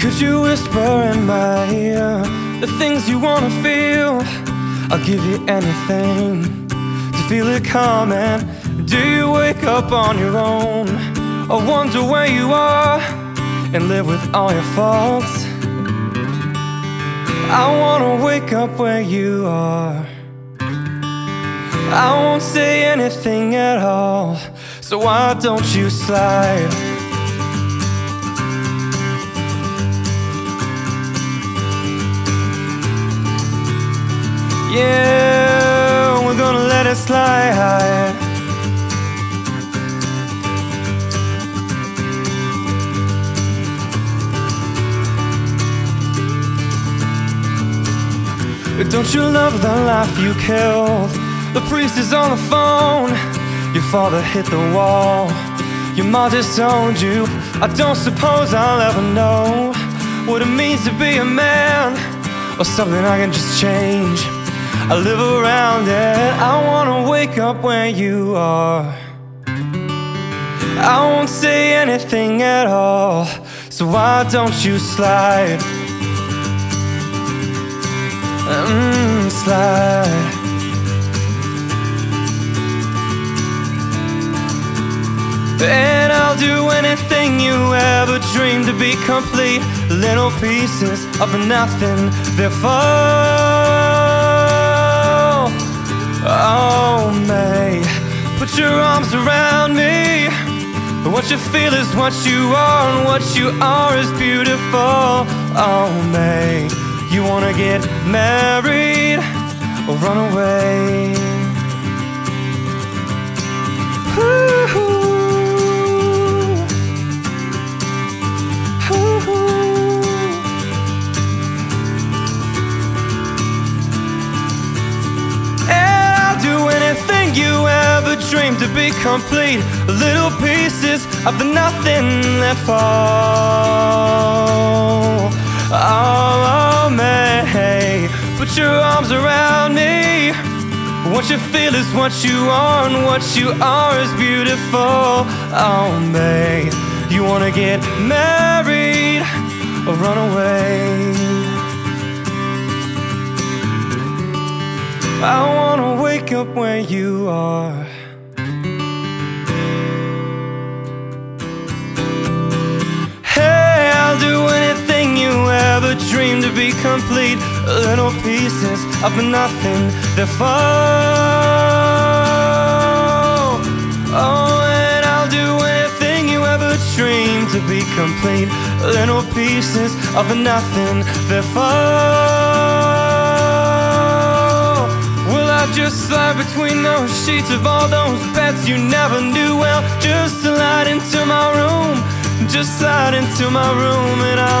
Could you whisper in my ear the things you wanna feel? I'll give you anything to feel it coming. Do you wake up on your own I wonder where you are and live with all your faults? I wanna wake up where you are. I won't say anything at all, so why don't you slide? It slide. Don't you love the life you killed? The priest is on the phone. Your father hit the wall. Your mom disowned you. I don't suppose I'll ever know what it means to be a man or something I can just change. I live around it. I wanna wake up where you are. I won't say anything at all. So why don't you slide? Mm, slide. And I'll do anything you ever dreamed to be complete. Little pieces of nothing, they're fall. Put your arms around me. What you feel is what you are, and what you are is beautiful. Oh, May. You wanna get married or run away? Anything you ever dreamed to be complete. Little pieces of the nothing that fall. Oh, May, put your arms around me. What you feel is what you are, and what you are is beautiful. Oh, May, you wanna get married or run away? I wanna wake up where you are. Hey, I'll do anything you ever dreamed to be complete. Little pieces of nothing that fall. Oh, and I'll do anything you ever dreamed to be complete. Little pieces of nothing that fall. I just slide between those sheets of all those beds you never knew well? Just slide into my room. Just slide into my room and I will run away.